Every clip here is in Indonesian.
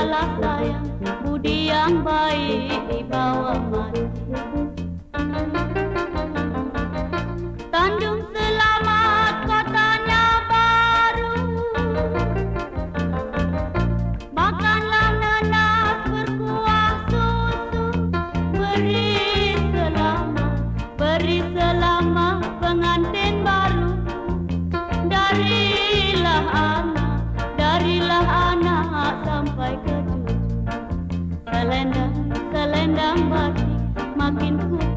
salah sayang Budi yang baik dibawa mati makin makin ku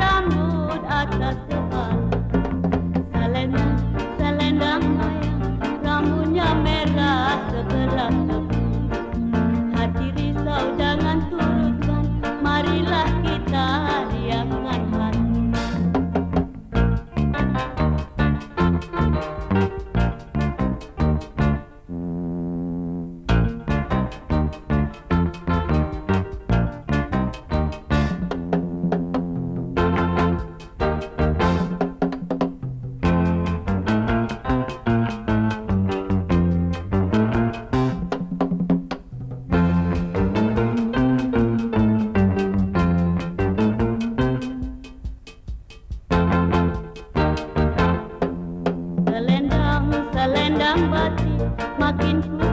rambut atas bucking.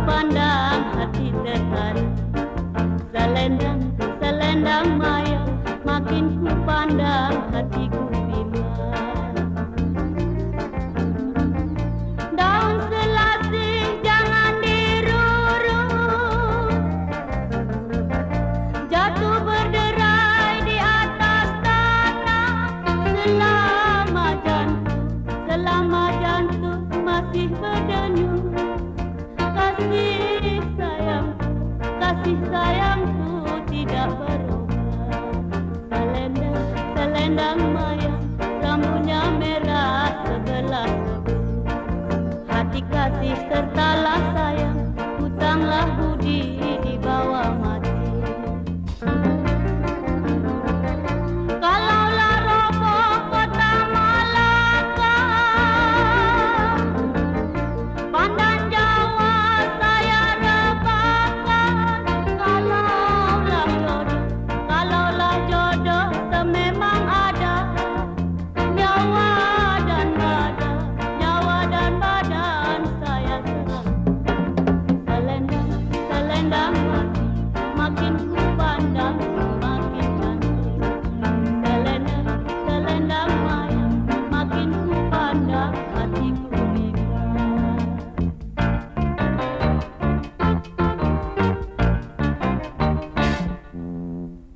not